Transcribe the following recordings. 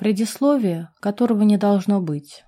Предисловие, которого не должно быть.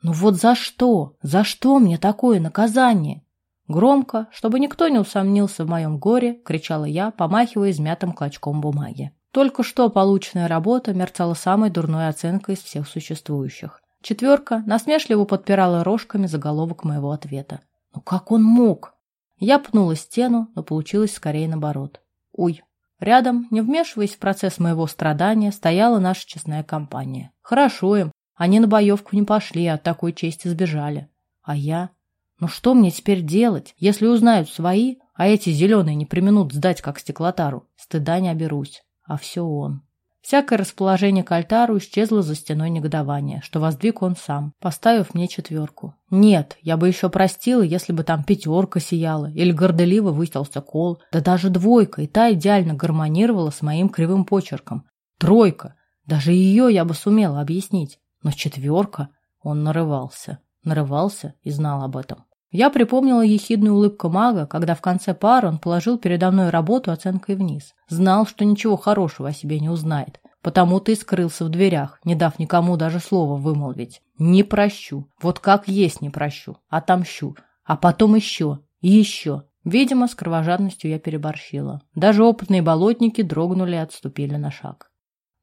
«Ну вот за что? За что мне такое наказание?» Громко, чтобы никто не усомнился в моем горе, кричала я, помахивая измятым клочком бумаги. Только что полученная работа мерцала самой дурной оценкой из всех существующих. Четверка насмешливо подпирала рожками заголовок моего ответа. Ну как он мог? Я пнула стену, но получилось скорее наоборот. Уй. Рядом, не вмешиваясь в процесс моего страдания, стояла наша честная компания. Хорошо им. Они на боевку не пошли, а от такой чести сбежали. А я? Ну что мне теперь делать, если узнают свои, а эти зеленые не применут сдать как стеклотару? Стыда не оберусь. А все он. Всякое расположение к альтару исчезло за стеной негодования, что воздвиг он сам, поставив мне четверку. Нет, я бы еще простила, если бы там пятерка сияла, или горделиво высился кол, да даже двойка, и та идеально гармонировала с моим кривым почерком. Тройка, даже ее я бы сумела объяснить, но четверка, он нарывался, нарывался и знал об этом. Я припомнила ехидную улыбку мага, когда в конце пары он положил передо мной работу оценкой вниз. Знал, что ничего хорошего о себе не узнает. Потому-то и скрылся в дверях, не дав никому даже слова вымолвить. Не прощу. Вот как есть не прощу. Отомщу. А потом еще. И еще. Видимо, с кровожадностью я переборщила. Даже опытные болотники дрогнули и отступили на шаг.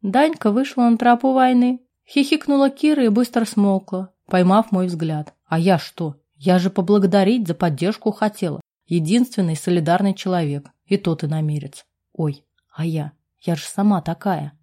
Данька вышла на тропу войны. Хихикнула Кира и быстро смолкла, поймав мой взгляд. А я что? Я же поблагодарить за поддержку хотела. Единственный солидарный человек. И тот и намерец. Ой, а я? Я же сама такая.